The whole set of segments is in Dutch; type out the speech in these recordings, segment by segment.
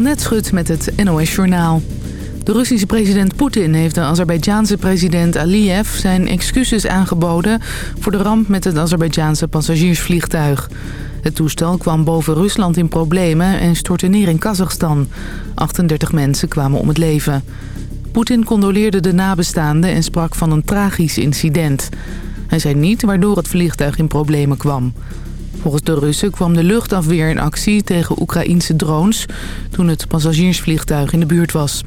Annette met het NOS Journaal. De Russische president Poetin heeft de Azerbeidjaanse president Aliyev zijn excuses aangeboden voor de ramp met het Azerbeidjaanse passagiersvliegtuig. Het toestel kwam boven Rusland in problemen en stortte neer in Kazachstan. 38 mensen kwamen om het leven. Poetin condoleerde de nabestaanden en sprak van een tragisch incident. Hij zei niet waardoor het vliegtuig in problemen kwam. Volgens de Russen kwam de luchtafweer in actie tegen Oekraïense drones... toen het passagiersvliegtuig in de buurt was.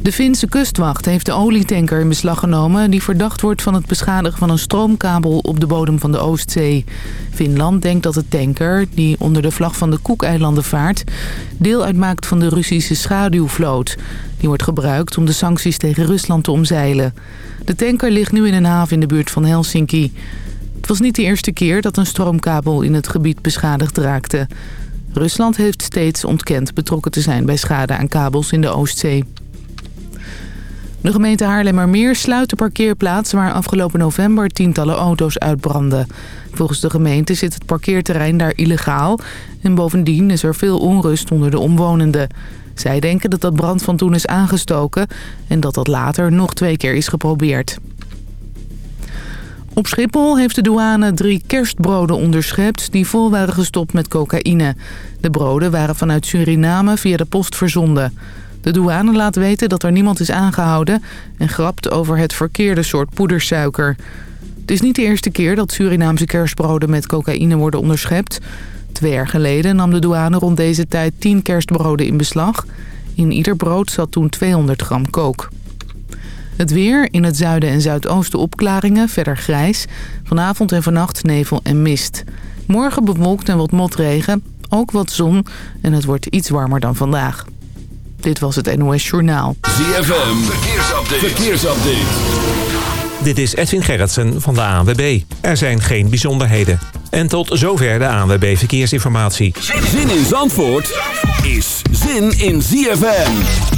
De Finse kustwacht heeft de olietanker in beslag genomen... die verdacht wordt van het beschadigen van een stroomkabel op de bodem van de Oostzee. Finland denkt dat de tanker, die onder de vlag van de Koekeilanden vaart... deel uitmaakt van de Russische schaduwvloot. Die wordt gebruikt om de sancties tegen Rusland te omzeilen. De tanker ligt nu in een haven in de buurt van Helsinki. Het was niet de eerste keer dat een stroomkabel in het gebied beschadigd raakte. Rusland heeft steeds ontkend betrokken te zijn bij schade aan kabels in de Oostzee. De gemeente Haarlemmermeer sluit de parkeerplaats waar afgelopen november tientallen auto's uitbrandden. Volgens de gemeente zit het parkeerterrein daar illegaal en bovendien is er veel onrust onder de omwonenden. Zij denken dat dat brand van toen is aangestoken en dat dat later nog twee keer is geprobeerd. Op Schiphol heeft de douane drie kerstbroden onderschept die vol waren gestopt met cocaïne. De broden waren vanuit Suriname via de post verzonden. De douane laat weten dat er niemand is aangehouden en grapt over het verkeerde soort poedersuiker. Het is niet de eerste keer dat Surinaamse kerstbroden met cocaïne worden onderschept. Twee jaar geleden nam de douane rond deze tijd 10 kerstbroden in beslag. In ieder brood zat toen 200 gram kook. Het weer, in het zuiden en zuidoosten opklaringen, verder grijs. Vanavond en vannacht nevel en mist. Morgen bewolkt en wat motregen, ook wat zon en het wordt iets warmer dan vandaag. Dit was het NOS Journaal. ZFM, verkeersupdate. verkeersupdate. Dit is Edwin Gerritsen van de ANWB. Er zijn geen bijzonderheden. En tot zover de ANWB Verkeersinformatie. Zin in Zandvoort is zin in ZFM.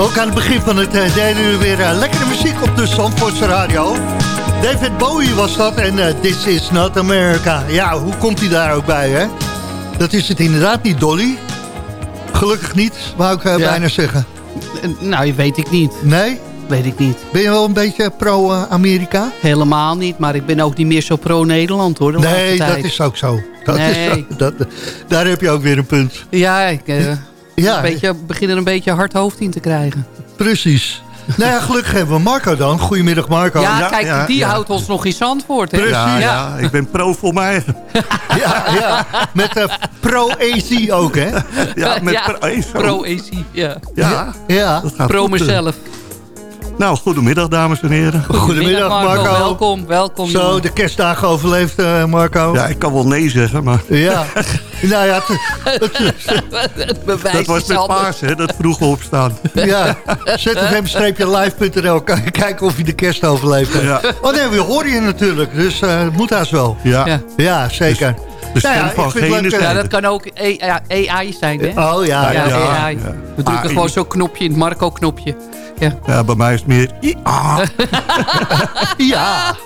Ook aan het begin van het uh, derde uur weer uh, lekkere muziek op de Zandvoortse radio. David Bowie was dat en uh, This is not America. Ja, hoe komt hij daar ook bij, hè? Dat is het inderdaad niet, Dolly. Gelukkig niet, wou ik ja. bijna zeggen. Nou, weet ik niet. Nee? Weet ik niet. Ben je wel een beetje pro-Amerika? Helemaal niet, maar ik ben ook niet meer zo pro-Nederland, hoor. nee, dat is ook zo. Dat nee. Is, dat, daar heb je ook weer een punt. Ja, ik... Ja. Een beetje, begin er een beetje hard hoofd in te krijgen. Precies. Nou ja, gelukkig hebben we Marco dan. Goedemiddag Marco. Ja, kijk, die houdt ons nog in Zandvoort. Hè? Precies. Ja, ja, ik ben pro voor mij. ja, ja, met uh, pro-AC ook, hè? Ja, met pro-AC. ja. Ja, ja. pro mezelf. Nou, goedemiddag dames en heren. Goedemiddag Marco. Marco. Welkom, welkom. Zo, de kerstdagen overleefd uh, Marco. Ja, ik kan wel nee zeggen, maar... Ja, nou ja... Het, het bewijs dat was met paas, hè, dat vroeg opstaan. Ja, zfm-live.nl kan je kijken of je de kerst overleeft. Ja. Oh nee, we horen je natuurlijk, dus uh, moet haast wel. Ja, ja. ja zeker. Dus de stem nou ja, van. Ja, dat kan ook AI zijn, hè? Oh ja, ja. ja, AI. We drukken gewoon zo'n knopje in het Marco-knopje. Ja. ja, bij mij is het meer... Ja. ja.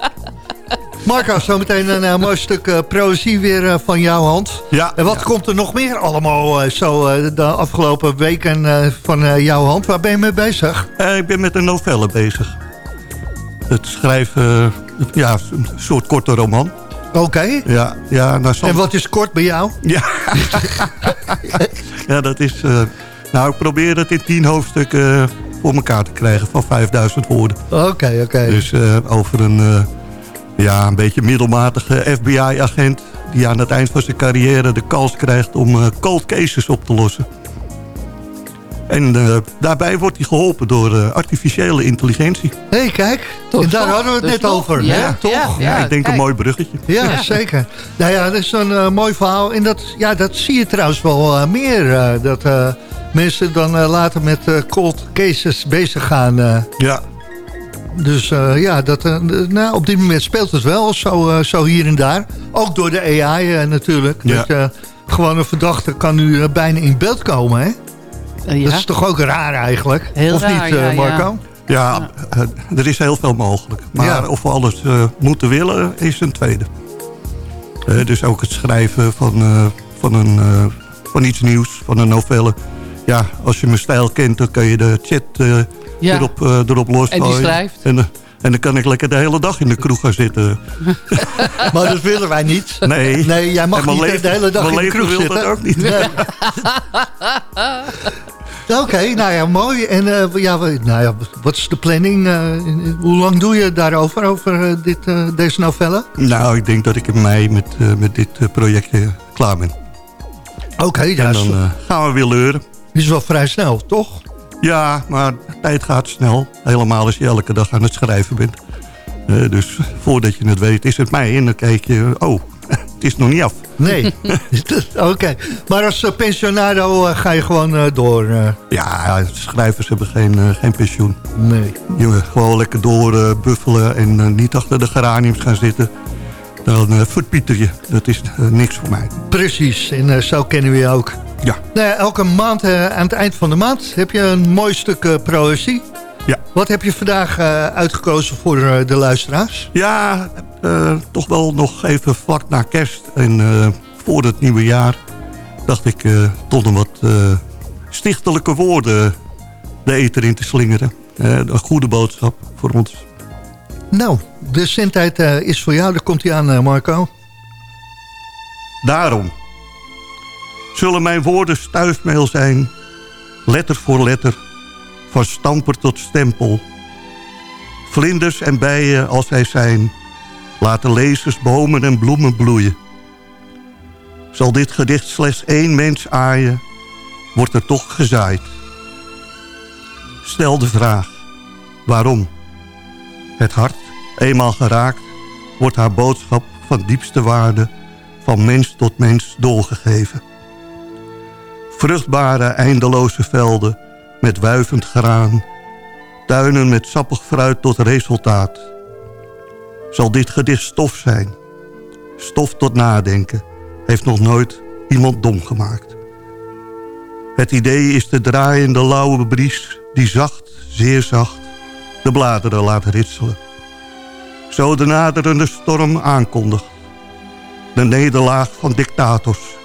Marco, zometeen een uh, mooi stuk uh, proëzie weer uh, van jouw hand. Ja. En wat komt er nog meer allemaal zo de afgelopen weken van jouw hand? Waar ben je mee bezig? ik ben met een novelle bezig. Het schrijven, ja, een soort korte roman. Oké. Okay. Ja, ja, nou, En wat is kort bij jou? Ja, ja dat is... nou, ik probeer het in tien hoofdstukken voor elkaar te krijgen van 5000 woorden. Oké, oké. Dus uh, over een, uh, ja, een beetje middelmatige FBI-agent... die aan het eind van zijn carrière de kans krijgt om uh, cold cases op te lossen. En daarbij wordt hij geholpen door artificiële intelligentie. Hé, hey, kijk. en daar hadden we het net over. Ja, ja toch? Ja, ja, ik denk kijk. een mooi bruggetje. Ja, zeker. Nou ja, dat is een mooi verhaal. En dat, ja, dat zie je trouwens wel meer. dat mensen dan uh, later met uh, cold cases bezig gaan. Uh. Ja. Dus ja, dat, nou, op dit moment speelt het wel zo, zo hier en daar. Ook door de AI natuurlijk. Ja. Dat je gewoon een verdachte kan nu bijna in beeld komen, hè? Ja. Dat is toch ook raar eigenlijk? Heel of raar, niet, ja, Marco? Ja, er is heel veel mogelijk. Maar of we alles moeten willen, is een tweede. dus ook het schrijven van, van, een, van iets nieuws, van een novelle ja, als je mijn stijl kent, dan kun je de chat uh, ja. erop, uh, erop losgooien. En die schrijft. En, uh, en dan kan ik lekker de hele dag in de kroeg gaan zitten. maar dat willen wij niet. Nee. Nee, jij mag niet leven, de hele dag in de kroeg wil zitten. dat ook niet. Nee. Oké, okay, nou ja, mooi. En uh, ja, nou ja, wat is de planning? Uh, hoe lang doe je daarover, over uh, dit, deze novelle? Nou, ik denk dat ik in mei met, met dit project klaar ben. Oké, okay, En dan gaan we weer leuren is wel vrij snel, toch? Ja, maar de tijd gaat snel. Helemaal als je elke dag aan het schrijven bent. Uh, dus voordat je het weet is het mei en dan kijk je... oh, het is nog niet af. Nee, oké. Maar als uh, pensionado uh, ga je gewoon door? Ja, schrijvers hebben geen, geen pensioen. Nee. Je gewoon lekker door buffelen en niet achter de geraniums gaan zitten dan uh, verpieter je. Dat is uh, niks voor mij. Precies, en uh, zo kennen we je ook. Ja. Nou ja elke maand, aan het eind van de maand, heb je een mooi stuk uh, proëzie. Ja. Wat heb je vandaag uitgekozen voor de luisteraars? Ja, toch wel nog even vlak na kerst en voor het nieuwe jaar... dacht ik tot een wat stichtelijke woorden de eter in te slingeren. een goede boodschap voor ons. Nou, de zendtijd is voor jou. Daar komt hij aan, Marco. Daarom zullen mijn woorden stuifmeel zijn, letter voor letter, van stamper tot stempel. Vlinders en bijen als zij zijn, laten lezers bomen en bloemen bloeien. Zal dit gedicht slechts één mens aaien, wordt er toch gezaaid. Stel de vraag, waarom? Het hart Eenmaal geraakt wordt haar boodschap van diepste waarde van mens tot mens doorgegeven. Vruchtbare eindeloze velden met wuivend graan, tuinen met sappig fruit tot resultaat. Zal dit gedicht stof zijn? Stof tot nadenken heeft nog nooit iemand dom gemaakt. Het idee is de draaiende lauwe bries die zacht, zeer zacht, de bladeren laat ritselen. Zo de naderende storm aankondigt. De nederlaag van dictators.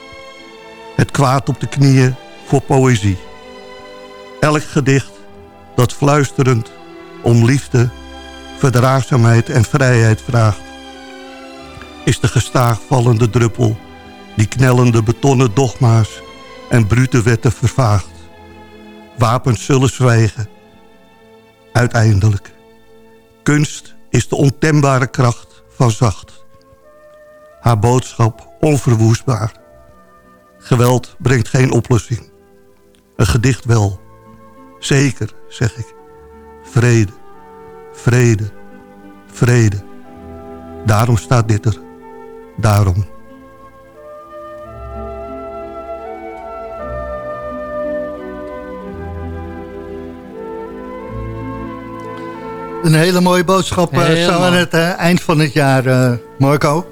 Het kwaad op de knieën voor poëzie. Elk gedicht dat fluisterend om liefde, verdraagzaamheid en vrijheid vraagt. Is de gestaag vallende druppel die knellende betonnen dogma's en brute wetten vervaagt. Wapens zullen zwijgen. Uiteindelijk. Kunst is de ontembare kracht van zacht. Haar boodschap onverwoestbaar. Geweld brengt geen oplossing. Een gedicht wel. Zeker, zeg ik. Vrede, vrede, vrede. Daarom staat dit er. Daarom. Een hele mooie boodschap uh, zo aan het uh, eind van het jaar, uh, Marco.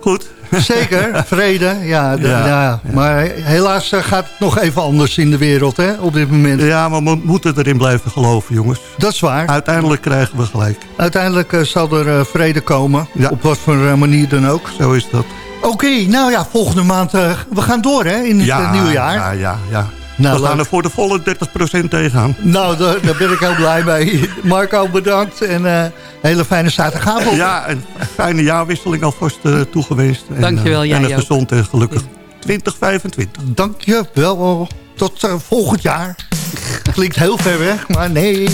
Goed. Zeker, vrede. Ja, ja, ja, Maar helaas gaat het nog even anders in de wereld hè, op dit moment. Ja, maar we moeten erin blijven geloven, jongens. Dat is waar. Uiteindelijk krijgen we gelijk. Uiteindelijk zal er vrede komen. Ja. Op wat voor manier dan ook. Zo is dat. Oké, nou ja, volgende maand. we gaan door hè, in het nieuwe jaar. Ja, ja, ja. Nou, we gaan er voor de volle 30% tegenaan. Nou, daar, daar, ben ik heel blij mee. Marco, bedankt en uh, hele fijne zaterdagavond. Ja, een fijne jaarwisseling alvast uh, toegeweest. Dankjewel, en, uh, En een gezond en gelukkig 2025. Dank je wel. Tot volgend jaar. Klinkt heel ver weg, maar nee.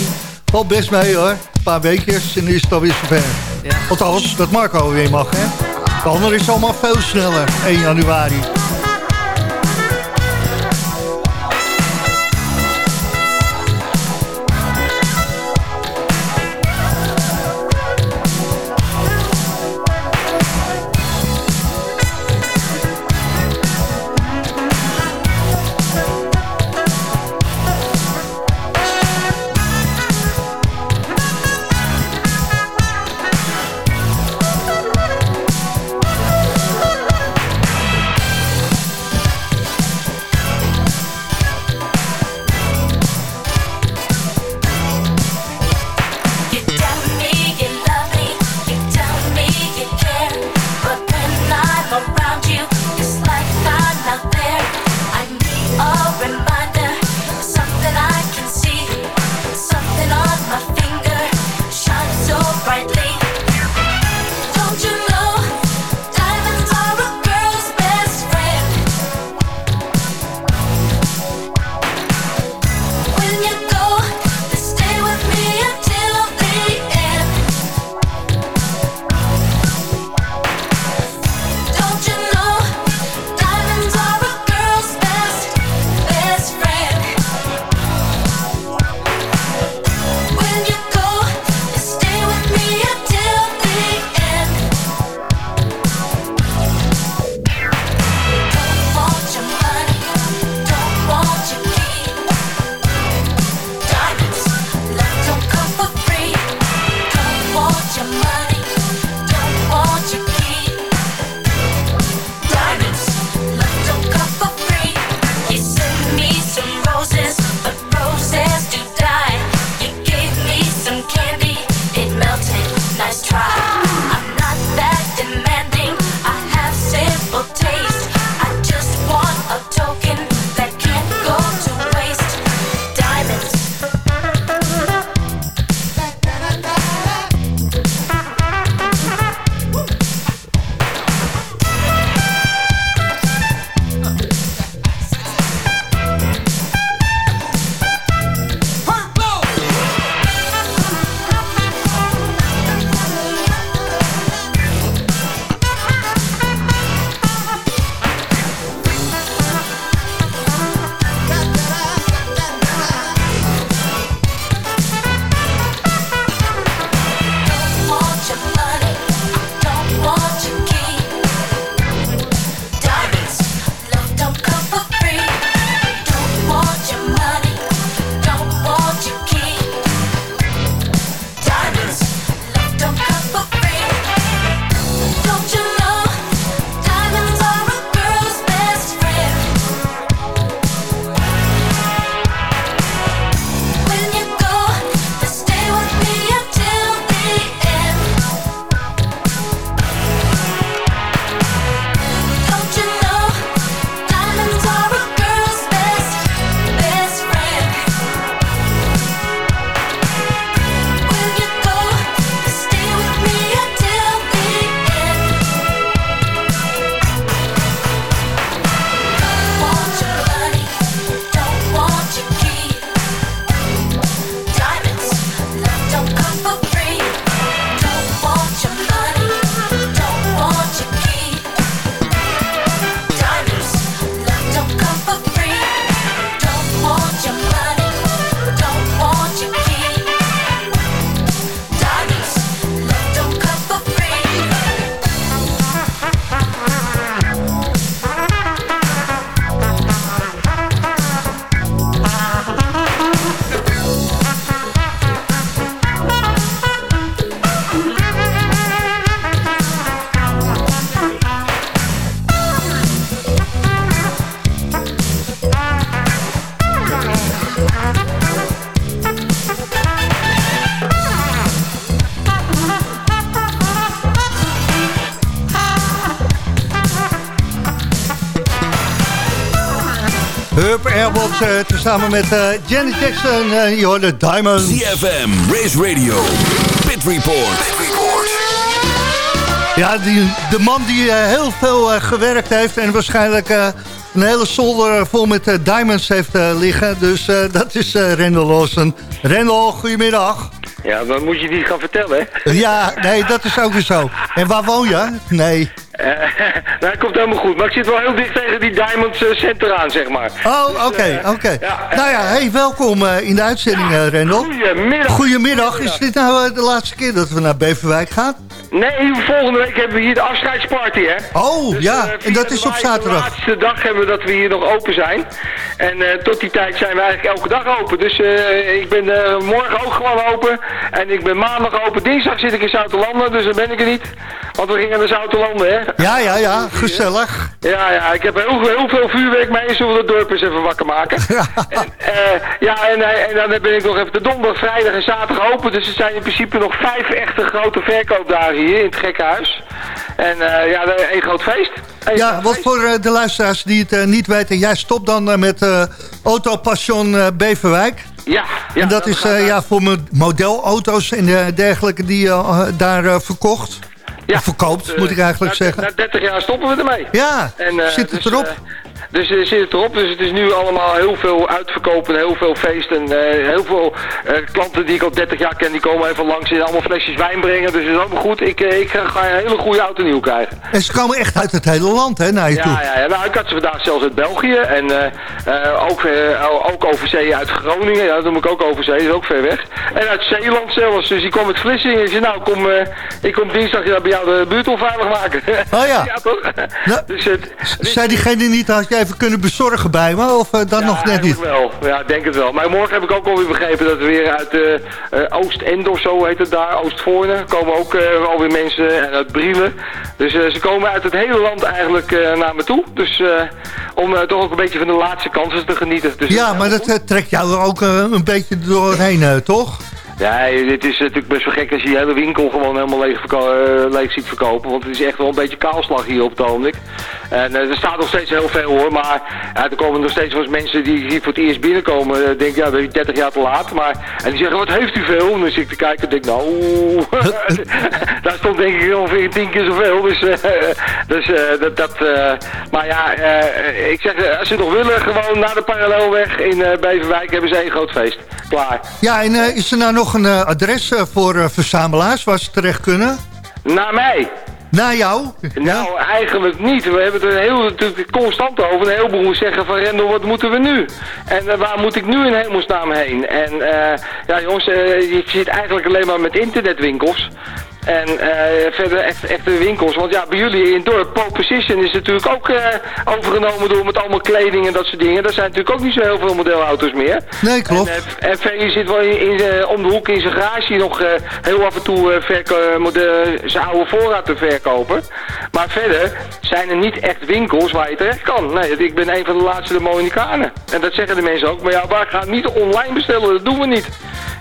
Valt best mee hoor. Een paar weekjes en is het alweer zover. Ja. Althans, dat Marco weer mag hè. De ander is allemaal veel sneller. 1 januari. Herb Airbox tezamen met Janet Jackson. en je hoorde Diamonds. CFM, Race Radio, Pit Report. Ja, die, de man die heel veel gewerkt heeft en waarschijnlijk een hele zolder vol met diamonds heeft liggen. Dus dat is Rendel Lawson. Rendel, goedemiddag. Ja, dan moet je die gaan vertellen. Ja, nee, dat is ook weer zo. En waar woon je? Nee. Uh, nou, komt helemaal goed. Maar ik zit wel heel dicht tegen die Diamonds uh, Center aan, zeg maar. Oh, dus, oké, uh, oké. Ja, nou ja, hey, welkom in de uitzending, Rendel. Goedemiddag. Goedemiddag. Is dit nou de laatste keer dat we naar Beverwijk gaan? Nee, volgende week hebben we hier de afscheidsparty, hè. Oh, dus, ja, en dat is op zaterdag. De laatste dag hebben we dat we hier nog open zijn. En tot die tijd zijn we eigenlijk elke dag open. Dus ik ben morgen ook gewoon open. En ik ben maandag open. Dinsdag zit ik in Zoutelanden, dus dan ben ik er niet. Want we gingen naar Zoutelanden, hè. Ja, ja, ja, gezellig. Ja, ja, ik heb heel, heel veel vuurwerk mee. Zullen we de dorp eens even wakker maken? Ja, en, ja en, en, dan ben ik nog even de donderdag, vrijdag en zaterdag open. Dus er zijn in principe nog vijf echte grote verkoopdagen hier in het gekkenhuis. En uh, ja, een groot feest. Een ja, wat voor uh, de luisteraars die het niet weten. Jij stopt dan met Auto Passion Beverwijk. Ja, ja. En dat is ja, voor modelauto's en dergelijke die je daar verkocht. Ja, verkoopt, moet ik eigenlijk zeggen. Na 30 jaar stoppen we ermee. Ja, en, zit het dus, erop? Dus er zit het erop. Dus het is nu allemaal heel veel uitverkopen, heel veel feesten. Uh, heel veel uh, klanten die ik al 30 jaar ken, die komen even langs en allemaal flesjes wijn brengen. Dus het is allemaal goed. Ik, uh, ik ga een hele goede auto nieuw krijgen. En ze komen echt uit het hele land, hè, naar je ja, toe? Ja, ja. Nou, ik had ze vandaag zelfs uit België. En ook, ook over zee uit Groningen. Ja, dat moet ik ook over zee, dat is ook ver weg. En uit Zeeland zelfs. Dus die kwam met Vlissingen. Ik zei, nou, kom, ik kom dinsdag bij jou de buurt onveilig maken. Oh ja? ja, toch? Nou, dus het, zei diegene niet, had jij even kunnen bezorgen bij me? Of uh, dan nog net niet? wel. Ja, denk het wel. Maar morgen heb ik ook alweer begrepen dat we weer uit uh, Oost-End of zo heet het daar, Oostvoorne, komen ook alweer mensen en uit Brielen. Dus ze komen uit het hele land eigenlijk naar me toe. Dus om toch ook een beetje van de laatste kansen te genieten. Dus ja, maar dat trekt jou er ook een beetje doorheen, toch? Ja, dit is natuurlijk best wel gek als je je hele winkel gewoon helemaal leeg, leeg ziet verkopen. Want het is echt wel een beetje kaalslag hier op het ogenblik. En uh, er staat nog steeds heel veel hoor, maar er komen nog steeds wel eens mensen die hier voor het eerst binnenkomen. Uh, denk ja, dat is 30 jaar te laat. Maar, en die zeggen, wat heeft u veel? En dan zit ik te kijken en denk, nou, daar stond denk ik ongeveer tien keer zoveel. Dus, uh, dus dat, dat maar ja, ik zeg, als ze nog willen, gewoon naar de parallelweg in Beverwijk hebben ze één groot feest. Klaar. Ja, en is er nou nog een adres voor verzamelaars waar ze terecht kunnen? Naar mij. Naar jou? Nou, eigenlijk niet. We hebben het er heel, natuurlijk constant over. Een heleboel zeggen van Rendel, wat moeten we nu? En uh, waar moet ik nu in hemelsnaam heen? En uh, ja jongens, uh, je zit eigenlijk alleen maar met internetwinkels. En uh, verder echt, echte winkels. Want ja, bij jullie in het dorp, Pole Position is natuurlijk ook uh, overgenomen door met allemaal kleding en dat soort dingen. Er zijn natuurlijk ook niet zo heel veel modelauto's meer. Nee, klopt. En, uh, en zit wel in, in om de hoek in zijn garage nog heel af en toe zijn oude voorraad te verkopen. Maar verder zijn er niet echt winkels waar je terecht kan. Nee, ik ben een van de laatste de Monikanen. En dat zeggen de mensen ook. Maar ja, waar gaat niet online bestellen, dat doen we niet.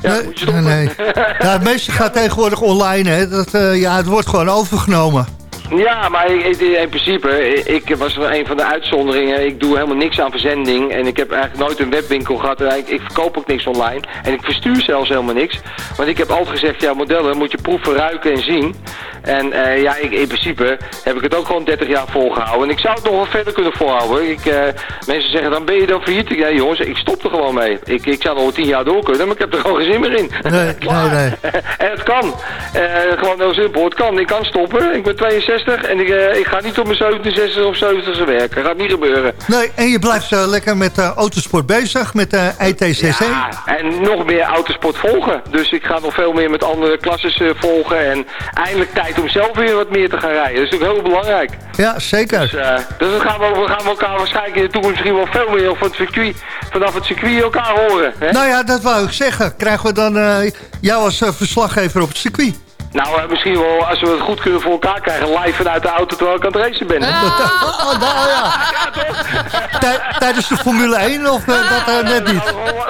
Ja, nee, nee, ja, het meeste gaat tegenwoordig online, hè. Dat, uh, ja, het wordt gewoon overgenomen. Ja, maar in principe, ik was een van de uitzonderingen. Ik doe helemaal niks aan verzending. En ik heb eigenlijk nooit een webwinkel gehad. En ik verkoop ook niks online. En ik verstuur zelfs helemaal niks. Want ik heb altijd gezegd, ja, modellen moet je proeven, ruiken en zien. En uh, ja, ik, in principe heb ik het ook gewoon 30 jaar volgehouden. En ik zou het nog wel verder kunnen volhouden. Ik, uh, mensen zeggen, dan ben je dan failliet. Ja, jongens, ik stop er gewoon mee. Ik, ik zou nog 10 jaar door kunnen, maar ik heb er gewoon geen zin meer in. Nee, nee, nee. en het kan. Uh, gewoon heel simpel. Het kan. Ik kan stoppen. Ik ben 62 en ik, ik ga niet op mijn 67 of 70 werken. Dat gaat niet gebeuren. Nee, en je blijft lekker met autosport bezig, met de ITCC. Ja, en nog meer autosport volgen. Dus ik ga nog veel meer met andere klasses volgen. En eindelijk tijd om zelf weer wat meer te gaan rijden. Dat is natuurlijk heel belangrijk. Ja, zeker. Dus, dus dan gaan we, gaan we elkaar waarschijnlijk in de toekomst misschien wel veel meer van het circuit, vanaf het circuit elkaar horen. Hè? Nou ja, dat wou ik zeggen. Krijgen we dan jou als verslaggever op het circuit? Nou, uh, misschien wel als we het goed kunnen voor elkaar krijgen, live vanuit de auto terwijl ik aan het racen ben. Ah. oh, nou ja. ja Tijdens de Formule 1 of uh, dat uh, net niet?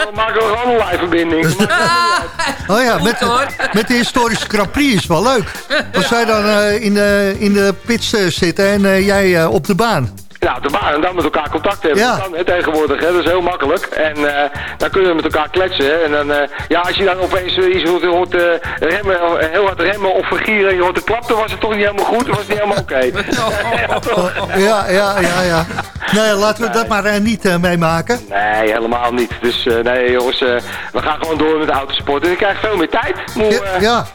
Dan maken we gewoon een live verbinding. oh ja, met, met de historische Grand Prix is wel leuk. Als zij dan in, de, in de pits zitten en jij op de baan. Nou, de baan en dan met elkaar contact hebben. Ja. Dat kan, hè, tegenwoordig, hè, dat is heel makkelijk. En eh, dan kunnen we met elkaar kletsen. Hè. En dan, eh, ja, als je dan opeens eh, iets hoort, hoort eh, remmen, heel hard remmen of vergieren en je hoort de klap, dan was het toch niet helemaal goed, dan was het niet helemaal oké. Ja, toch? Ja, ja, ja, ja. Nee, laten we dat maar niet meemaken. Nee, helemaal niet. Dus eh, nee jongens, eh, we gaan gewoon door met de autosport. En ik krijg veel meer tijd. Moe, Ja, ja.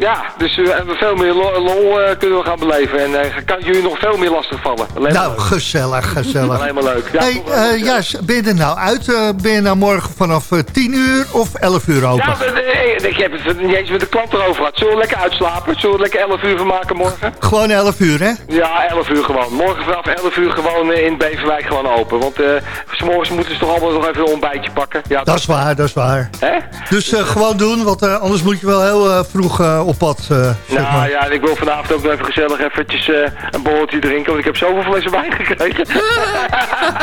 Ja, dus eh, we hebben veel meer lol, lol, eh, kunnen we gaan beleven. En eh, kan jullie nog veel meer lastig vallen. Alleen Nou, gezellig, gezellig. Alleen maar leuk. Ja, Hey, leuk, ja, ben je er nou uit? Ben je nou morgen vanaf eh, 10 uur of 11 uur open? Ja, ik heb het niet eens met de klant erover gehad. Zullen we lekker uitslapen? Zullen we lekker 11 uur van maken morgen? Gewoon 11 uur, hè? Ja, 11 uur gewoon. Morgen vanaf 11 uur gewoon in Beverwijk gewoon open. Want eh, s morgens moeten ze toch allemaal nog even een ontbijtje pakken. Ja, Dat is waar, dat is waar. Hè? Dus gewoon doen, want anders moet je wel heel vroeg eh, op pad, eh, zeg Nou maar. ja, en ik wil vanavond ook nog even gezellig eventjes eh, een borreltje drinken. Want ik heb zoveel flessen wijn gekregen.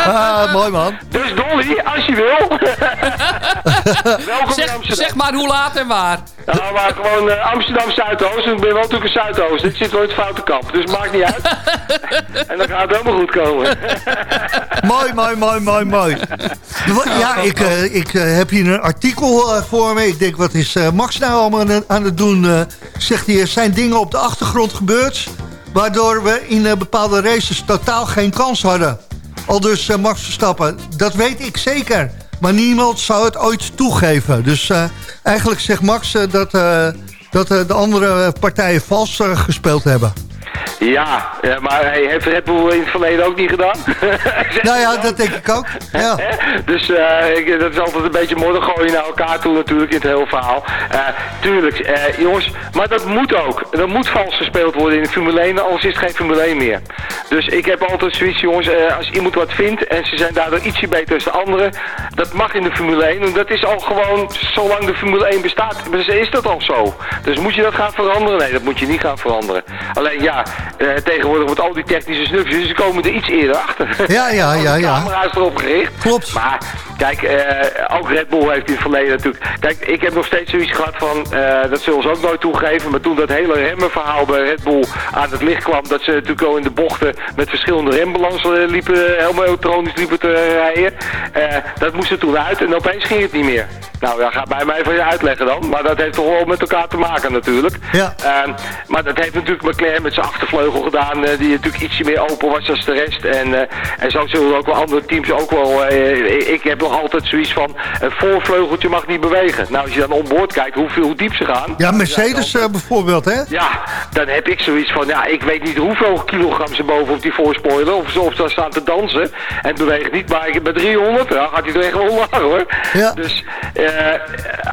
Ah, mooi man. dus Dolly, als je wil. Welkom in Zeg, Amsterdam. zeg maar hoe laat en waar. Nou, maar gewoon eh, Amsterdam Zuidoost. Ik ben wel natuurlijk een Zuidoost. Dit zit wel in het foute kamp. Dus maakt niet uit. en dan gaat het helemaal goed komen. Mooi, mooi, mooi, mooi, mooi. Ja, ik, ik heb hier een artikel voor me. Ik denk, wat is eh, Max nou allemaal aan, aan het doen? Zegt hij, er zijn dingen op de achtergrond gebeurd... waardoor we in eh, bepaalde races totaal geen kans hadden. Al dus eh, Max Verstappen. Dat weet ik zeker. Maar niemand zou het ooit toegeven. Dus eh, eigenlijk zegt Max dat, dat de andere partijen vals gespeeld hebben. Ja, maar hij heeft Red Bull in het verleden ook niet gedaan. Nou ja, dat denk ik ook. Ja. Dus eh, ik, dat is altijd een beetje modder gooien naar elkaar toe natuurlijk in het hele verhaal. Eh, tuurlijk, eh, jongens, maar dat moet ook. Er moet vals gespeeld worden in de Formule 1, anders is het geen Formule 1 meer. Dus ik heb altijd zoiets, jongens, als iemand wat vindt en ze zijn daardoor ietsje beter dan de anderen, dat mag in de Formule 1. En dat is al gewoon, zolang de Formule 1 bestaat, is dat al zo. Dus moet je dat gaan veranderen? Nee, dat moet je niet gaan veranderen. Alleen ja, eh, tegenwoordig met al die technische snufjes, ze komen er iets eerder achter. Ja, ja, ja, De ja. camera is erop gericht. Klopt. Maar kijk, eh, ook Red Bull heeft in het verleden natuurlijk... Kijk, ik heb nog steeds zoiets gehad van... eh, dat zullen ze ook nooit toegeven. Maar toen dat hele remmenverhaal bij Red Bull aan het licht kwam... dat ze natuurlijk al in de bochten met verschillende rembalansen liepen... helemaal elektronisch liepen te rijden. dat moest er toen uit en opeens ging het niet meer. Nou ja, ga bij mij van je uitleggen dan. Maar dat heeft toch wel met elkaar te maken natuurlijk. Ja. Ehm, maar dat heeft natuurlijk McLaren met zijn achtervleugel gedaan, eh, die natuurlijk ietsje meer open was dan de rest. En, eh, en zo zullen ook wel andere teams ook wel. eh, ik heb nog altijd zoiets van: een voorvleugeltje mag niet bewegen. Nou, als je dan onboord kijkt hoeveel, hoe diep ze gaan. Ja, Mercedes bijvoorbeeld, hè? Ja, dan heb ik zoiets van, ja, ik weet niet hoeveel kilogram ze boven op die voorspoiler. Of ze, of ze staan te dansen en beweegt niet. Maar ik, bij 300, dan gaat hij er echt wel laag hoor. Ja. Dus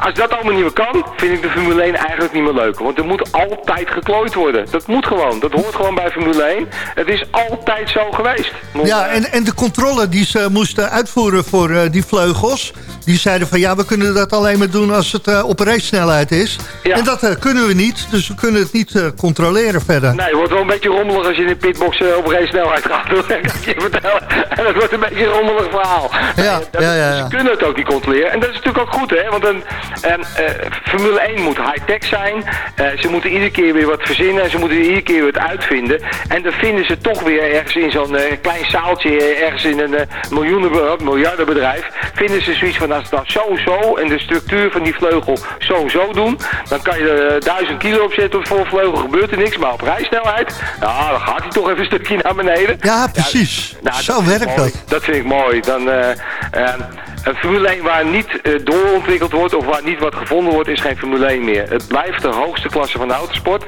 als dat allemaal niet meer kan, vind ik de Formule 1 eigenlijk niet meer leuk. Want er moet altijd geklooid worden. Dat moet gewoon. Dat hoort gewoon bij Formule 1. Het is altijd zo geweest. Ja, en, en de controle die ze moesten uitvoeren voor eh, die vleugels... die zeiden van ja, we kunnen dat alleen maar doen als het eh, op racesnelheid is. Ja. En dat eh, kunnen we niet, dus we kunnen het niet eh, controleren verder. Nee, het wordt wel een beetje rommelig als je in de pitbox eh, op race snelheid gaat. Dat kan ik je vertellen. En dat wordt een beetje een rommelig verhaal. Ja, dat- ja, ja, ja. Ze kunnen het ook niet controleren. En dat is natuurlijk ook goed, hè. Want een, een, eh, Formule 1 moet high-tech zijn. Eh, ze moeten iedere keer weer wat verzinnen. En ze moeten iedere keer wat uitvinden. En dan vinden ze toch weer ergens in zo'n eh, klein zaaltje... eh, ergens in een eh, miljoenen, miljardenbedrijf... vinden ze zoiets van, als nou zo zo... en de structuur van die vleugel zo zo doen... dan kan je er duizend kilo op zetten op de voorvleugel... gebeurt er niks, maar op rijsnelheid... nou, dan gaat hij toch even een stukje naar beneden. Ja, precies. Nou, Zo dat werkt mooi. dat. Dat vind ik mooi. Dan, een Formule 1 waar niet eh, doorontwikkeld wordt of waar niet wat gevonden wordt, is geen Formule 1 meer. Het blijft de hoogste klasse van de autosport.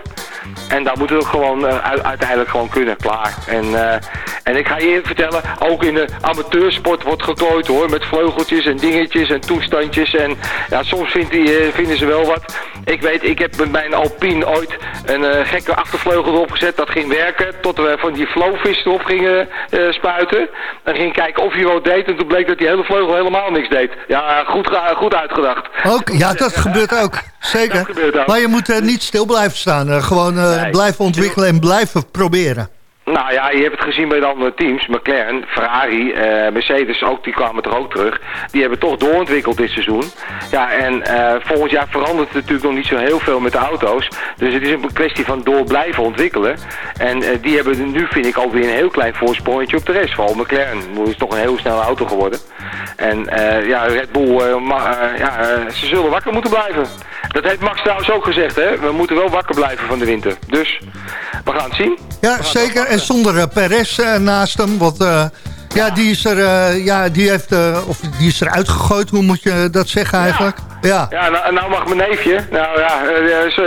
En daar moet het ook gewoon eh, uiteindelijk gewoon kunnen, klaar. En, eh, en ik ga je vertellen, ook in de amateursport wordt geklooid hoor, met vleugeltjes en dingetjes en toestandjes. En ja, soms vindt die, eh, vinden ze wel wat. Ik weet, ik heb met mijn Alpine ooit een eh, gekke achtervleugel erop gezet, dat ging werken, tot we van die flowfish erop gingen eh, spuiten. Dan ging kijken of hij wat deed en toen bleek dat die hele vleugel helemaal niks deed. Ja, goed, goed uitgedacht. Ook, ja, dat gebeurt ook. Zeker. Dat gebeurt ook. Maar je moet niet stil blijven staan. gewoon Nee. blijven ontwikkelen en blijven proberen. Nou ja, je hebt het gezien bij de andere teams. McLaren, Ferrari, uh, Mercedes, ook, die kwamen er ook terug. Die hebben toch doorontwikkeld dit seizoen. Ja, en uh, volgend jaar verandert het natuurlijk nog niet zo heel veel met de auto's. Dus het is een kwestie van door blijven ontwikkelen. En uh, die hebben nu, vind ik, alweer een heel klein voorsprongetje op de rest. Vooral McLaren is toch een heel snelle auto geworden. En ja, Red Bull, ja, ze zullen wakker moeten blijven. Dat heeft Max trouwens ook gezegd, hè. We moeten wel wakker blijven van de winter. Dus we gaan het zien. Ja, zeker. En zonder uh, Perez uh, naast hem. Want uh, ja, die is er, ja, die heeft, of die is er uitgegooid. Hoe moet je dat zeggen eigenlijk? Ja. Ja, ja nou, nou mag mijn neefje. Nou ja, dus, uh,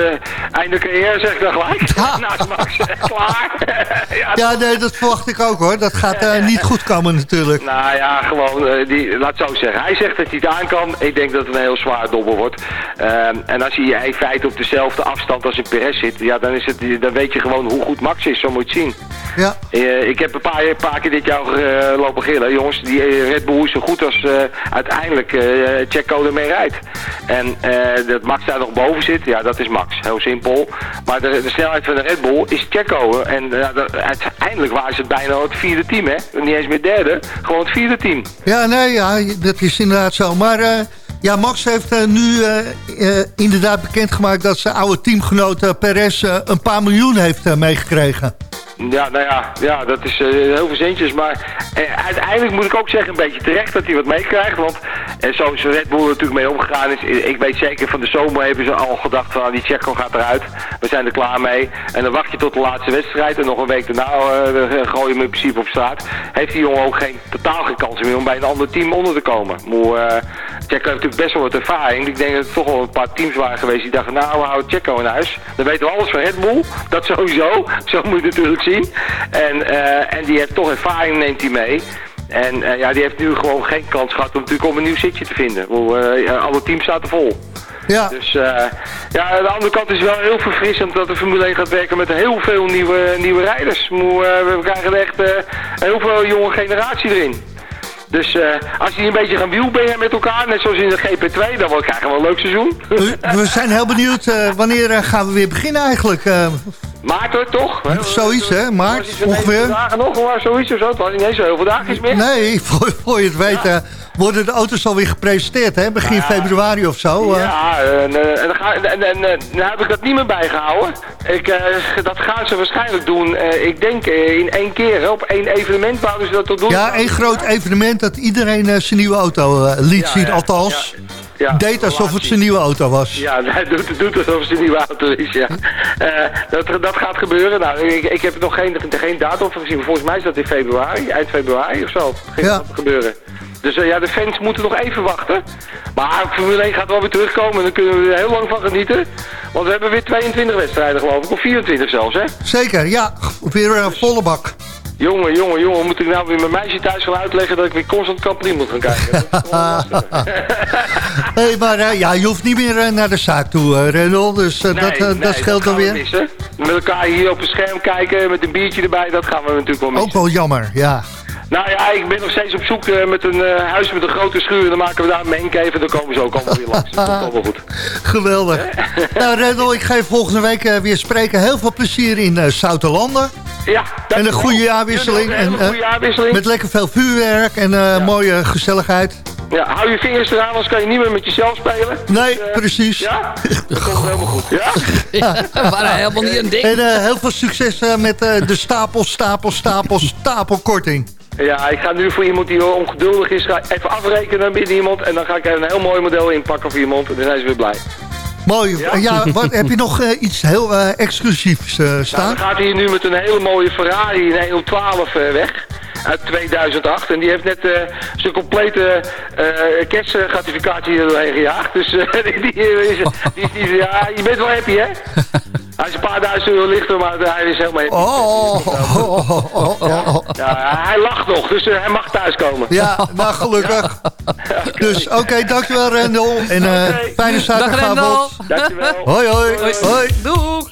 einde carrière zeg ik dan gelijk. Ja. Naast Max, klaar. ja, ja, nee, dat verwacht ik ook hoor. Dat gaat uh, niet goed komen natuurlijk. Nou ja, gewoon, uh, die, laat het zo zeggen. Hij zegt dat hij het aan kan. Ik denk dat het een heel zwaar dobbel wordt. Ehm, en als hij in feite op dezelfde afstand als in Perez zit, ja, dan, is het, dan weet je gewoon hoe goed Max is. Zo moet je het zien. Ja. ik heb een paar, een paar keer dit jaar lopen gillen. Jongens, die Red Bull is zo goed als uiteindelijk Checo ermee rijdt. En uh, dat Max daar nog boven zit, ja, dat is Max. Heel simpel. Maar de, snelheid van de Red Bull is Checo. En uh, uiteindelijk waren ze bijna het vierde team, hè. Niet eens meer derde, gewoon het vierde team. Ja, nee, ja, dat is inderdaad zo. Maar... Uh... Ja, Max heeft nu inderdaad bekendgemaakt dat zijn oude teamgenoot Perez een paar miljoen heeft meegekregen. Ja, nou ja, ja dat is uh, heel veel centjes. Maar uh, uiteindelijk moet ik ook zeggen, een beetje terecht dat hij wat meekrijgt. Want uh, zoals Red Bull natuurlijk mee omgegaan is, ik weet zeker van de zomer hebben ze al gedacht van die Checo gaat eruit. We zijn er klaar mee. En dan wacht je tot de laatste wedstrijd en nog een week daarna gooi je hem in principe op straat. Heeft die jongen ook geen, totaal geen kans meer om bij een ander team onder te komen. Maar Checo heeft natuurlijk best wel wat ervaring. Ik denk dat er toch wel een paar teams waren geweest die dachten, nou we houden Checo in huis. Dan weten we alles van Red Bull. Dat sowieso. Zo moet je natuurlijk zien. En, uh, en die heeft toch ervaring, neemt hij mee. En uh, ja, die heeft nu gewoon geen kans gehad om natuurlijk om een nieuw zitje te vinden. Uh, alle teams zaten vol. Ja. Dus uh, ja, aan de andere kant is het wel heel verfrissend dat de Formule 1 gaat werken met heel veel nieuwe, nieuwe rijders. We krijgen echt heel veel jonge generatie erin. Dus uh, als die een beetje gaan wielbenen met elkaar, net zoals in de GP2, dan krijgen we een leuk seizoen. We zijn heel benieuwd, uh, wanneer gaan we weer beginnen eigenlijk? Maart hoor, toch? Zoiets, hè? Maart, ongeveer. dagen nog, maar zoiets of zo. Het was niet eens zo heel veel dagen meer. Nee, voor, voor je het weet... Ja. worden de auto's alweer gepresenteerd, hè? Begin ja, februari of zo. Ja, en, en, dan, en, en, nou heb ik dat niet meer bijgehouden. Ik, uh, dat gaan ze waarschijnlijk doen, ik denk in één keer. Hè? Op één evenement wouden ze dat toch doen. Ja, één groot evenement dat iedereen zijn nieuwe auto liet zien, althans. Ja, deed alsof het zijn nieuwe auto was. Ja, hij doet, doet alsof het zijn nieuwe auto is, ja. uh, dat, dat gaat gebeuren. Nou, ik, ik heb nog geen, geen datum van gezien. Volgens mij is dat in februari, eind februari of zo. Gaat ja. gebeuren. Dus uh, ja, de fans moeten nog even wachten. Maar Formule 1 gaat wel weer terugkomen en daar kunnen we er heel lang van genieten. Want we hebben weer 22 wedstrijden geloof ik, of 24 zelfs, hè? Zeker, ja. Weer een volle bak. Jongen, jongen, jongen, moet ik nou weer mijn meisje thuis gaan uitleggen dat ik weer constant kampioen moet gaan kijken? hey, maar uh, ja, je hoeft niet meer uh, naar de zaak toe, uh, Rendel, dus nee, dat, nee, dat scheelt dan weer. Missen. Met elkaar hier op het scherm kijken met een biertje erbij, dat gaan we natuurlijk wel missen. Ook wel jammer, ja. Nou ja, ik ben nog steeds op zoek uh, met een uh, huis met een grote schuur. En dan maken we daar een mancave en dan komen ze ook allemaal weer langs. Dat komt allemaal goed. Geweldig. nou Rendel, ik ga je volgende week uh, weer spreken. Heel veel plezier in uh, Zoutelanden. Ja, En een goede jaarwisseling. En, goede jaarwisseling. Met lekker veel vuurwerk en ja. mooie gezelligheid. Ja, hou je vingers eraan, anders kan je niet meer met jezelf spelen. Nee, dus, precies. Ja, dat komt helemaal goed. Ja? ja waren helemaal niet een ding. En heel veel succes met de stapel, stapel, stapel, stapelkorting. Ja, ik ga nu voor iemand die ongeduldig is, even afrekenen binnen iemand. En dan ga ik er een heel mooi model inpakken voor iemand. En dan zijn ze weer blij. Mooi. Ja, ja wat, heb je nog uh, iets heel uh, exclusiefs uh, staan? Nou, dan gaat hij nu met een hele mooie Ferrari in 112 weg uit 2008. En die heeft net uh, zijn complete uh, kerstgratificatie er doorheen gejaagd. Dus uh, die, die, is, die, die, ja, je bent wel happy, hè? Hij is een paar duizend euro lichter, maar hij is helemaal. Oh, oh, oh, oh, ja, hij lacht nog, dus hij mag thuiskomen. Ja, nou gelukkig. Dus oké, okay, dankjewel Rendel. En okay. fijne zaterdagavond. Dankjewel. Hoi, hoi. hoi. hoi. Doeg.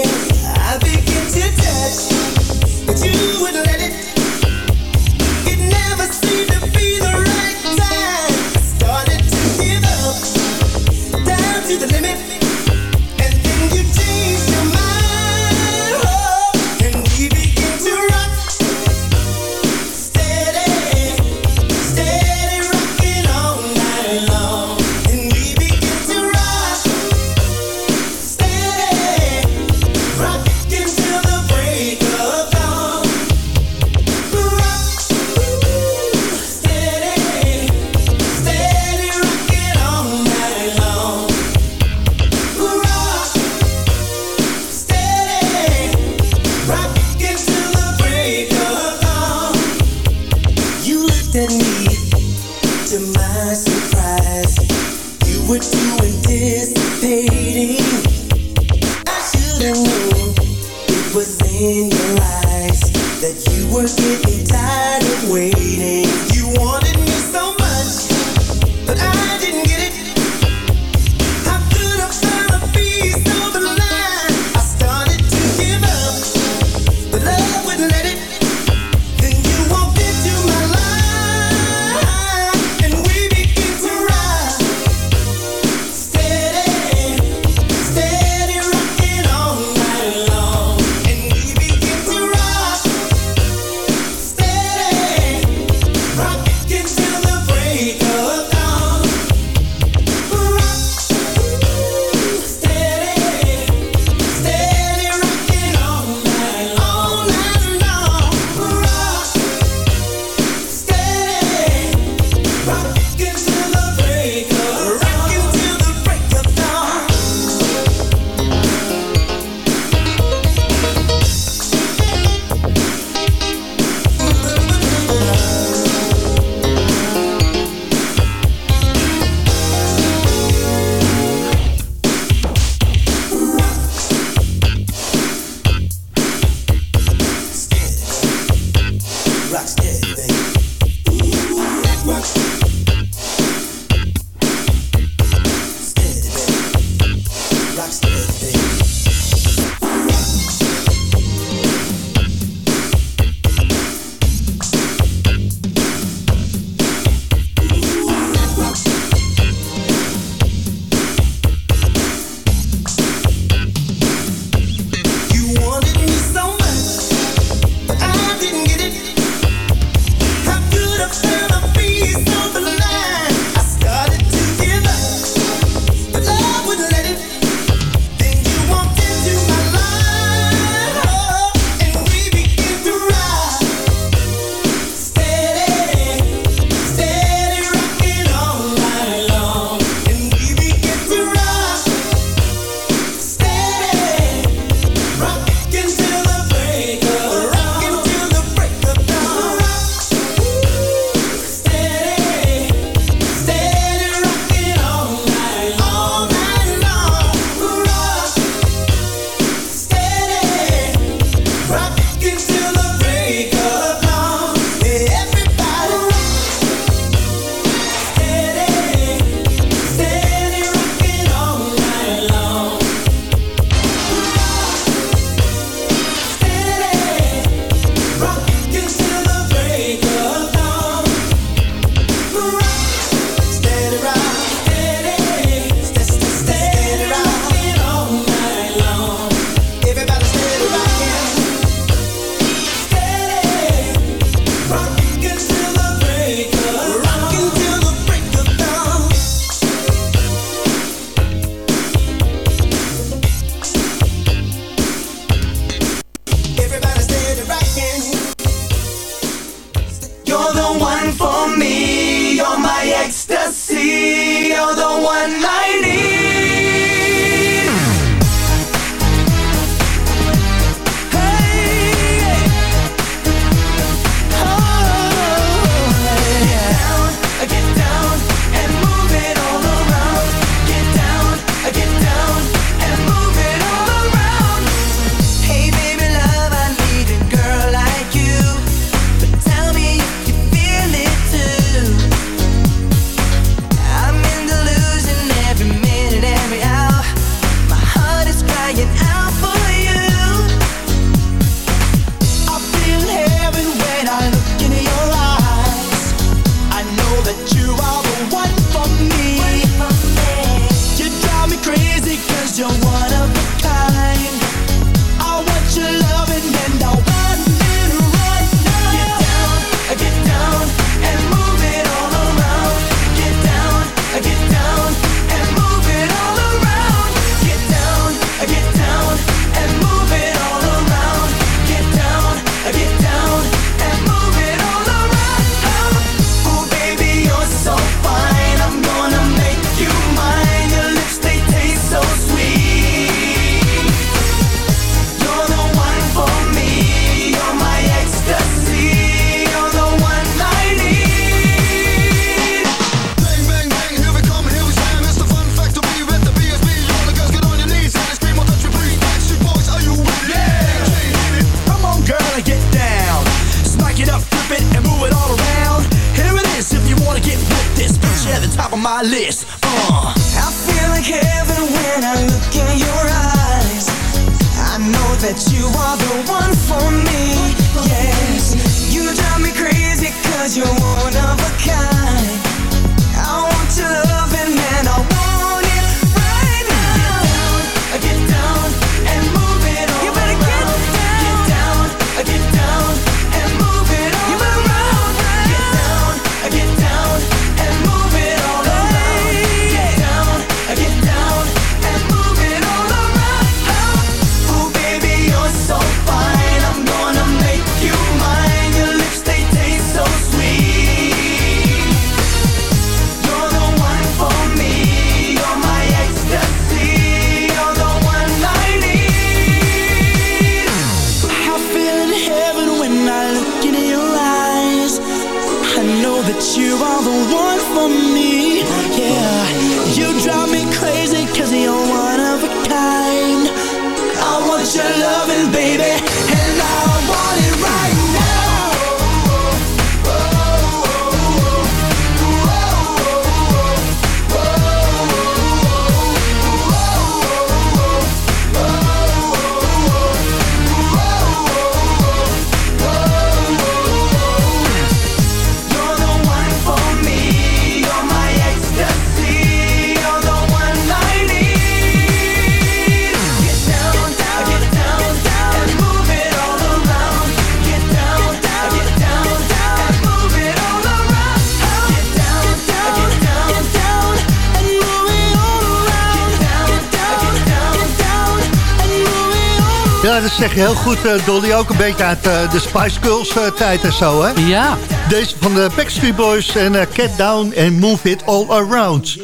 Ja, dat zeg je heel goed, eh, Dolly. Ook een beetje uit eh, de Spice Girls eh, tijd en zo, hè? Ja. Deze van de Backstreet Boys en Get Down and Move It All Around.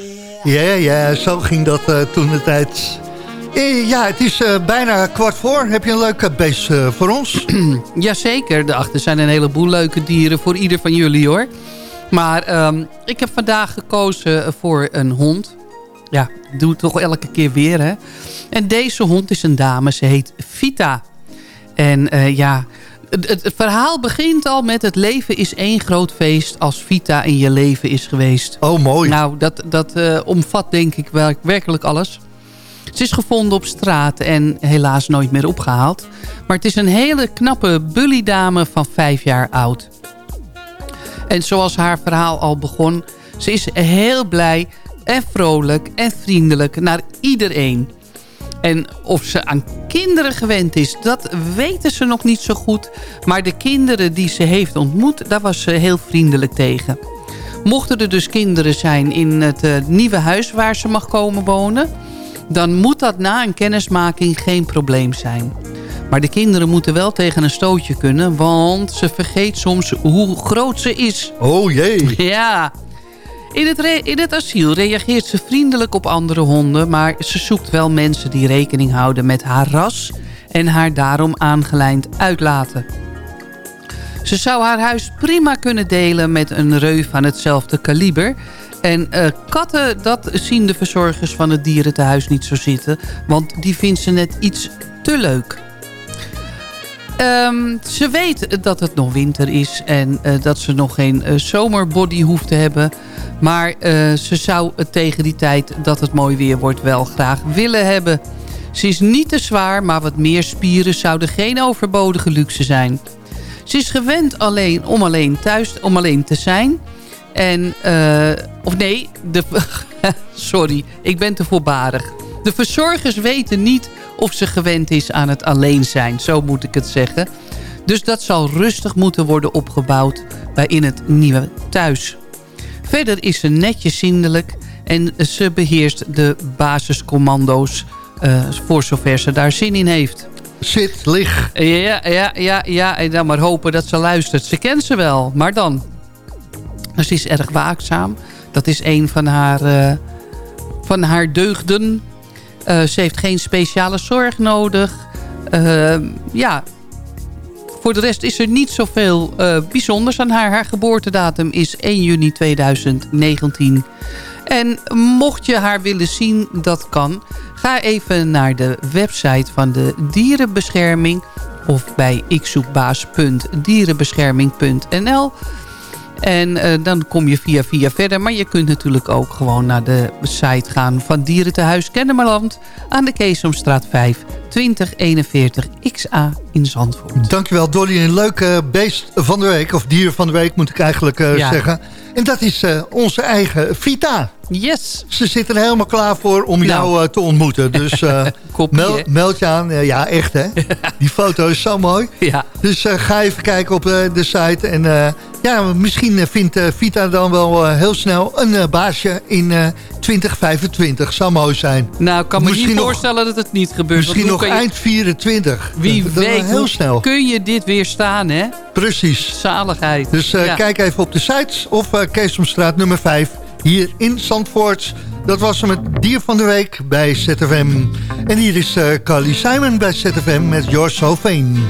Ja, ja, zo ging dat toen de tijd. Ja, het is bijna kwart voor. Heb je een leuke beest voor ons? Jazeker, daarachter zijn een heleboel leuke dieren voor ieder van jullie hoor. Maar ehm, ik heb vandaag gekozen voor een hond. Ja, doe het toch elke keer weer hè. En deze hond is een dame, ze heet Vita. En eh, ja, het, het, verhaal begint al met het leven is één groot feest als Vita in je leven is geweest. Oh, mooi. Nou, dat, dat eh, omvat denk ik wel, werkelijk alles. Ze is gevonden op straat en helaas nooit meer opgehaald. Maar het is een hele knappe bullydame van vijf jaar oud. En zoals haar verhaal al begon... ze is heel blij en vrolijk en vriendelijk naar iedereen. En of ze aan kinderen gewend is, dat weten ze nog niet zo goed. Maar de kinderen die ze heeft ontmoet, daar was ze heel vriendelijk tegen. Mochten er dus kinderen zijn in het eh, nieuwe huis waar ze mag komen wonen... dan moet dat na een kennismaking geen probleem zijn. Maar de kinderen moeten wel tegen een stootje kunnen... want ze vergeet soms hoe groot ze is. Oh jee. Ja. In het, in het asiel reageert ze vriendelijk op andere honden... maar ze zoekt wel mensen die rekening houden met haar ras... en haar daarom aangelijnd uitlaten. Ze zou haar huis prima kunnen delen met een reu van hetzelfde kaliber... En eh, katten, dat zien de verzorgers van het dierentehuis niet zo zitten... want die vindt ze net iets te leuk. Ehm, ze weet dat het nog winter is en eh, dat ze nog geen eh, zomerbody hoeft te hebben. Maar eh, ze zou het tegen die tijd dat het mooi weer wordt wel graag willen hebben. Ze is niet te zwaar, maar wat meer spieren zouden geen overbodige luxe zijn. Ze is gewend alleen om alleen thuis om alleen te zijn. En, of nee, de, sorry, ik ben te voorbarig. De verzorgers weten niet of ze gewend is aan het alleen zijn. Zo moet ik het zeggen. Dus dat zal rustig moeten worden opgebouwd bij in het nieuwe thuis. Verder is ze netjes zindelijk en ze beheerst de basiscommando's eh, voor zover ze daar zin in heeft. Zit, lig. Ja, ja, ja, ja. En dan maar hopen dat ze luistert. Ze kent ze wel, maar dan. Ze is erg waakzaam. Dat is een van haar, eh, van haar deugden. Eh, ze heeft geen speciale zorg nodig. Eh, ja, voor de rest is er niet zoveel eh bijzonders aan haar. Haar geboortedatum is 1 juni 2019. En mocht je haar willen zien, dat kan. Ga even naar de website van de dierenbescherming... of bij ikzoekbaas.dierenbescherming.nl. En eh, dan kom je via via verder. Maar je kunt natuurlijk ook gewoon naar de site gaan van Dieren te Huis Kennemerland... aan de Keesomstraat 5, 2041 XA in Zandvoort. Dankjewel Dolly, een leuke beest van de week. Of dier van de week moet ik eigenlijk eh, zeggen. En dat is eh, onze eigen Vita. Yes. Ze zitten er helemaal klaar voor om jou nou. te ontmoeten. Dus meld, je aan. Ja, echt hè. Die foto is zo mooi. Ja. Dus ga even kijken op de site. En ja, misschien eh, vindt eh, Vita dan wel eh, heel snel een baasje in 2025. Zou mooi zijn. Nou, ik kan me niet voorstellen dat het niet gebeurt. Misschien nog eind 24. Wie weet, heel snel. kun je dit weer staan, hè? Precies. Zaligheid. Dus kijk even op de site of Keesomstraat nummer 5 hier in Zandvoort. Dat was hem het dier van de week bij ZFM. En hier is uh, Carly Simon bij ZFM met George Soveen.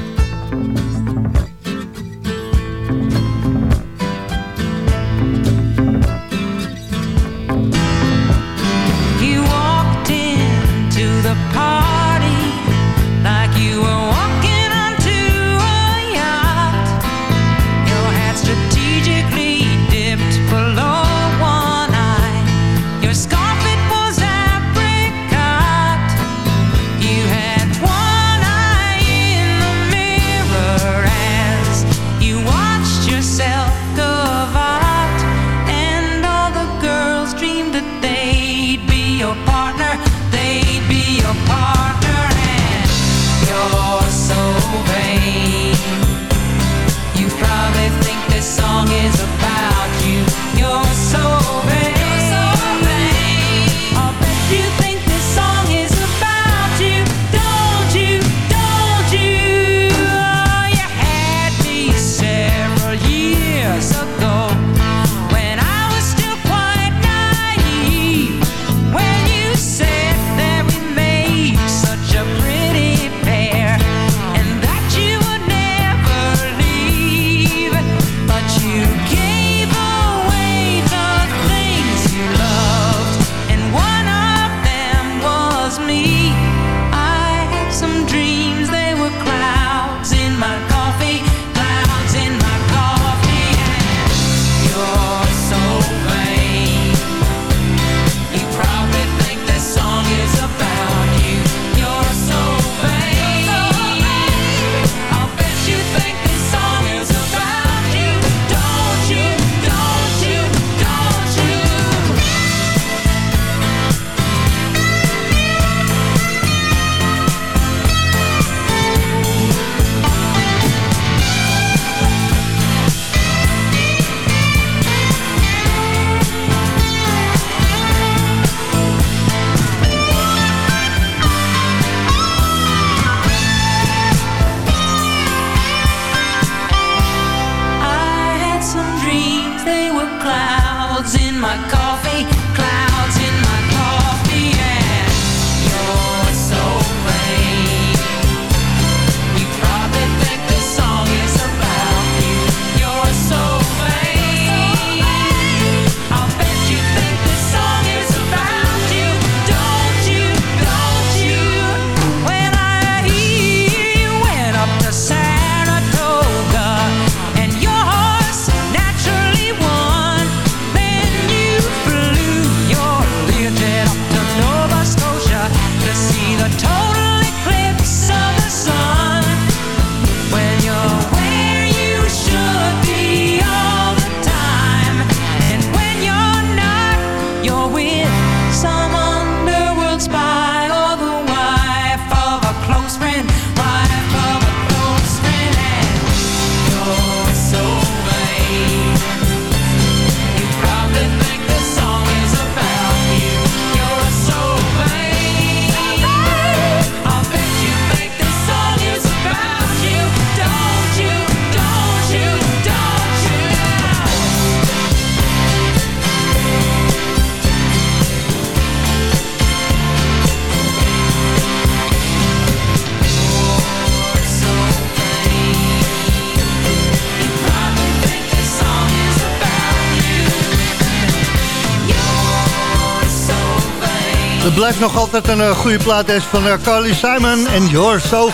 blijft nog altijd een eh, goede plaat van eh, Carly Simon en You're So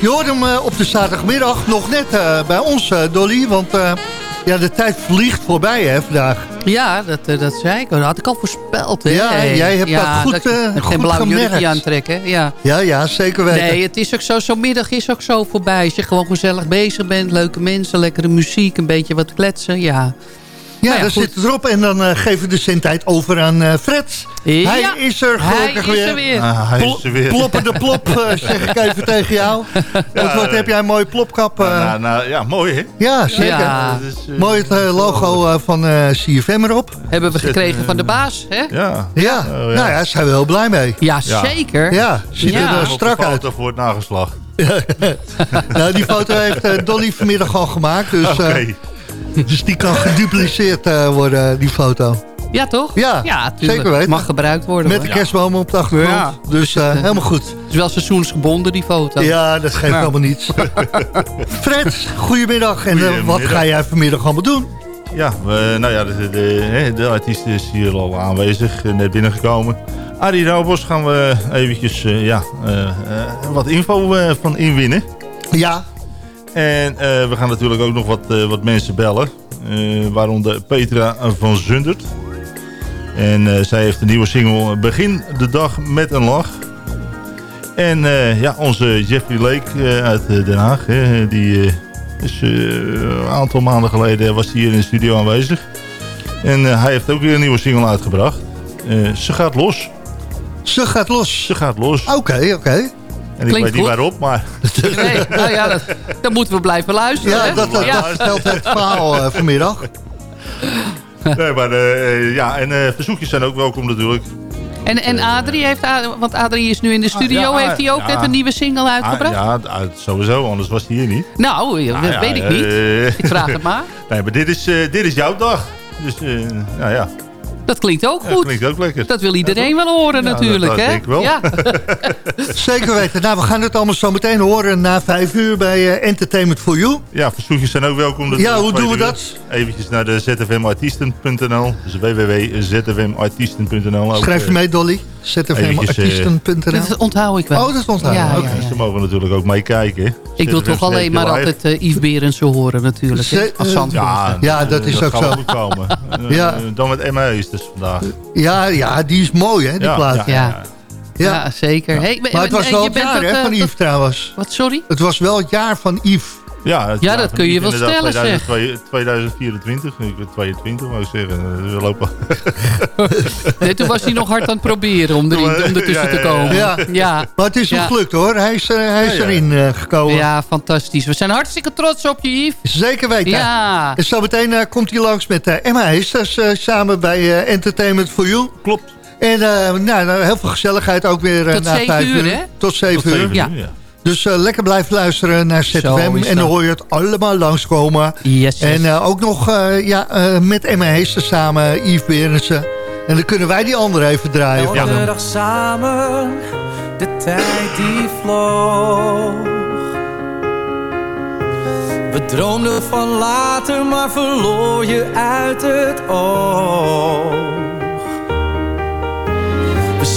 Je hoort hem eh, op de zaterdagmiddag nog net bij ons, Dolly. Want ja, de tijd vliegt voorbij hè, vandaag. Ja, dat, dat zei ik. Dat had ik al voorspeld. Ja, jij hebt dat goed, dat, uh, goed Geen blauw jurkje aantrekken. Ja. ja, ja, zeker weten. Nee, het is ook zo. Zo'n middag is ook zo voorbij. Als je gewoon gezellig bezig bent. Leuke mensen, lekkere muziek. Een beetje wat kletsen. Ja, ja, nou ja, daar goed. zit het erop. En dan eh, geven we de zendtijd over aan eh, Fred. Ja, Hij is er Hij gelukkig is weer. er weer. Ah, hij is er weer. Ploppen de plop, eh, zeg ik even tegen jou. Want wat heb jij een mooie plopkap. eh, Nou, nou, ja, mooi hè? ja, zeker. Ja. Dat is, Mooi het logo eh, van eh, CFM erop. Hebben we gekregen van de baas. Hè? Ja. Ja, Oh, ja. nou ja, daar zijn we heel blij mee. Ja, Ja. zeker. Ja, ziet Ja. er strak uit. foto voor het nageslag. Nou, die foto heeft eh, Dolly vanmiddag al gemaakt. Dus, Oké. Eh, dus die kan gedupliceerd eh, worden, die foto. Ja, toch? Ja, tuurlijk. zeker weten. Mag gebruikt worden. Met de kerstboom op de achtergrond. Ja. Dus eh, helemaal goed. Het is wel seizoensgebonden, die foto. Ja, dat geeft Ja. helemaal niets. Fred, goedemiddag. En eh, wat ga jij vanmiddag allemaal doen? Ja, we, nou ja, de, de, hè, de artiest is hier al aanwezig, eh, net binnengekomen. Arie Rauwbos gaan we eventjes eh, ja, eh, eh, wat info eh, van inwinnen. Ja, En eh, we gaan natuurlijk ook nog wat, eh, wat mensen bellen. eh, waaronder Petra van Zundert. En zij heeft een nieuwe single Begin de dag met een lach. En ja, onze Jeffrey Lake eh, uit Den Haag. Die is een aantal maanden geleden was hier in de studio aanwezig. En hij heeft ook weer een nieuwe single uitgebracht. Ze gaat los. ze gaat los. Ze gaat los. Oké, oké. En ik klinkt weet niet goed. waarop, maar Nee, nou ja, dat, dan moeten we blijven luisteren. Ja, hè? dat, Ja. vertelt het verhaal eh, vanmiddag. Nee, maar eh, ja, en eh, verzoekjes zijn ook welkom natuurlijk. En, en Adrie heeft, want Adrie is nu in de studio, Ah, ja, heeft hij ook ja. net een nieuwe single uitgebracht? Ah, ja, uit- sowieso, anders was hij hier niet. Nou, ja, dat Ah, weet ja, ik niet. Ik vraag het maar. nee, maar dit is, eh, dit is jouw dag. Dus, eh nou ja, Dat klinkt ook dat goed. klinkt ook lekker. Dat wil iedereen wel horen Ja, natuurlijk, dat- dat hè? denk ik wel. Ja. Zeker weten. Nou, we gaan het allemaal zo meteen horen na vijf uur bij eh, Entertainment for You. Ja, verzoekjes zijn ook welkom. natuurlijk. Ja, hoe doen we uur. dat? Eventjes naar de zfmartiesten.nl. Dus www.zfmartiesten.nl. Schrijf je eh, mee, Dolly. zfmartiesten.nl Dat onthoud ik wel. Oh, dat daar. Ja, Oké. ja, ja. Ze mogen natuurlijk ook meekijken. Ik wil toch alleen maar live. altijd eh, Yves horen natuurlijk. Als eh. Ja, Ja, dat is ook zo. komen. Eh, Ja. Dan met Emma is dus vandaag. Ja, ja, die is mooi, hè, die Ja, plaat. ja, Ja, Ja. Ja, zeker. Hey, Maar het was wel je het bent jaar hè, van Yves trouwens. Wat, sorry? Het was wel het jaar van Yves. Ja, het Ja, dat kun je wel stellen, zeg. 2002 2024, ik ben 22 wou ik zeggen. Eh, We lopen. Nee, toen was hij nog hard aan het proberen om, erin, om ertussen Ja, ja, te komen. Ja. ja. Maar het is hem Ja. gelukt hoor. Hij is, eh, hij is Ja, ja. erin eh, gekomen. Ja, fantastisch. We zijn hartstikke trots op je, Yves. Zeker weten. Ja. En zo meteen komt hij langs met eh, Emma Heesters eh, samen bij eh, Entertainment for You. Klopt. En eh, nou, nou, heel veel gezelligheid ook weer Tot na zeven vijf uur, hè? Tot zeven Tot uur. zeven Ja. uur, ja. Dus eh, lekker blijven luisteren naar ZFM. En dan hoor je het allemaal langskomen. Yes, yes. En eh, ook nog eh, ja, eh, met Emma Heesters samen, Yves Berendsen. En dan kunnen wij die andere even draaien. Elke hem. dag samen, de tijd die vloog. We droomden van later, maar verloor je uit het oog.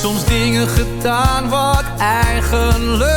Soms dingen gedaan wat eigenlijk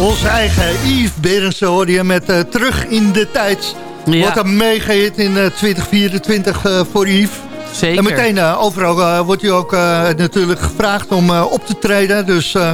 Onze eigen Yves Berendsen hoorde je met eh, Terug in de Tijd. Ja. Wat een megahit in eh, 2024 eh, voor Yves. Zeker. En meteen eh, overal eh, wordt u ook eh, natuurlijk gevraagd om eh, op te treden. Dus eh,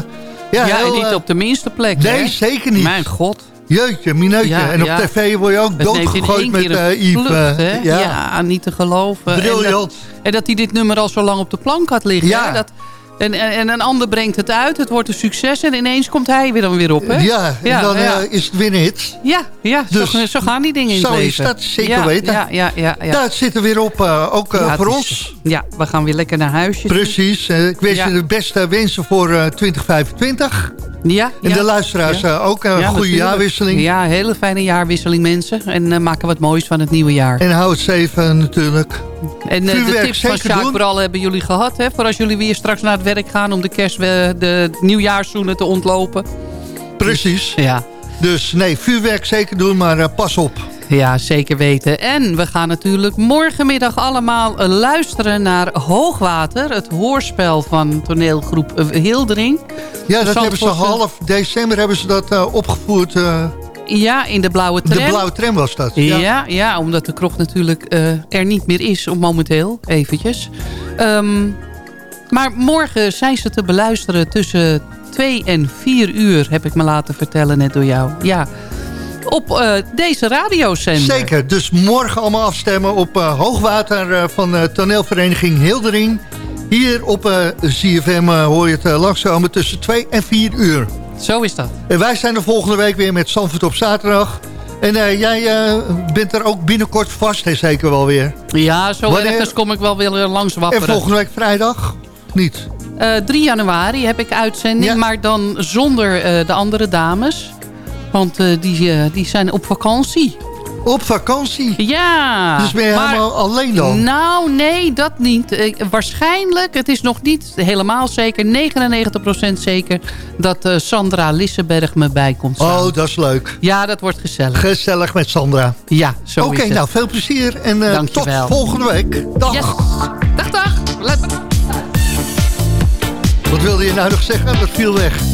ja, Ja, heel, niet eh, op de minste plek. Nee, hè? zeker niet. Mijn god. Jeutje, mineutje. Ja, en op ja. tv word je ook in doodgegooid met eh, Yves. vlucht, eh, ja. ja. niet te geloven. En Briljant. dat, en dat hij dit nummer al zo lang op de plank had liggen. Ja. hè? Dat, en, en, en een ander brengt het uit, het wordt een succes... en ineens komt hij weer dan weer op, hè? Ja, en Ja, dan ja. eh, is het weer een hit. Ja, ja Dus zo, zo gaan die dingen in zo is dat, zeker ja, weten. Ja, ja, ja, ja. Daar zit er weer op, eh, ook eh, voor ons. ja, we gaan weer lekker naar huisje. Precies. Ik wens je de beste wensen voor eh, 2025. Ja, En ja. de luisteraars Ja. eh, ook een Ja, goede natuurlijk. jaarwisseling. Ja, hele fijne jaarwisseling mensen. En eh, maken wat moois van het nieuwe jaar. En hou het safe natuurlijk. En eh, de tips van Sjaak vooral hebben jullie gehad. Hè, voor als jullie weer straks naar het werk gaan om de kerst, eh, de nieuwjaarszoenen te ontlopen. Precies. Ja. Dus nee, vuurwerk zeker doen, maar eh, pas op. Ja, zeker weten. En we gaan natuurlijk morgenmiddag allemaal luisteren naar Hoogwater. Het hoorspel van toneelgroep Hildering. Ja, dat hebben ze half december hebben ze dat eh, opgevoerd. eh, Ja, in de blauwe de tram. blauwe tram was dat. Ja, ja, omdat de krocht natuurlijk eh, er niet meer is om momenteel, eventjes. Ehm, maar morgen zijn ze te beluisteren tussen 2 en 4 uur, heb ik me laten vertellen net door jou. Ja, op eh, deze radiozender. Zeker, dus morgen allemaal afstemmen op eh, hoogwater eh, van toneelvereniging Hildering. Hier op eh, hoor je het uh, langskomen tussen 2 en 4 uur. Zo is dat. En wij zijn de volgende week weer met Zandvoort op zaterdag. En jij bent er ook binnenkort vast, hè, zeker wel weer. Ja, zo Wanneer- ergens kom ik wel weer langs En wapperen. volgende week vrijdag? Niet? Eh, 3 januari heb ik uitzending, Ja. maar dan zonder de andere dames. Want eh, die, eh, die zijn op vakantie. Op vakantie? Ja. dus ben je maar- helemaal alleen dan? Nou, nee, dat niet. Eh, waarschijnlijk, het is nog niet helemaal zeker, 99% zeker... dat Sandra Lissenberg me bij komt staan. Oh, dat is leuk. Ja, dat wordt gezellig. Gezellig met Sandra. Ja, zo Oké, is het. nou veel plezier en tot volgende week. Dag. Yes. Dag, dag. Let- Wat wilde je nou nog zeggen? Dat viel weg.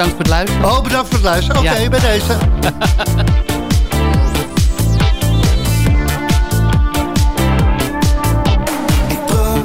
Bedankt voor het luisteren. Oh, bedankt voor het luisteren. Oké, Ja. bij deze. Ik droom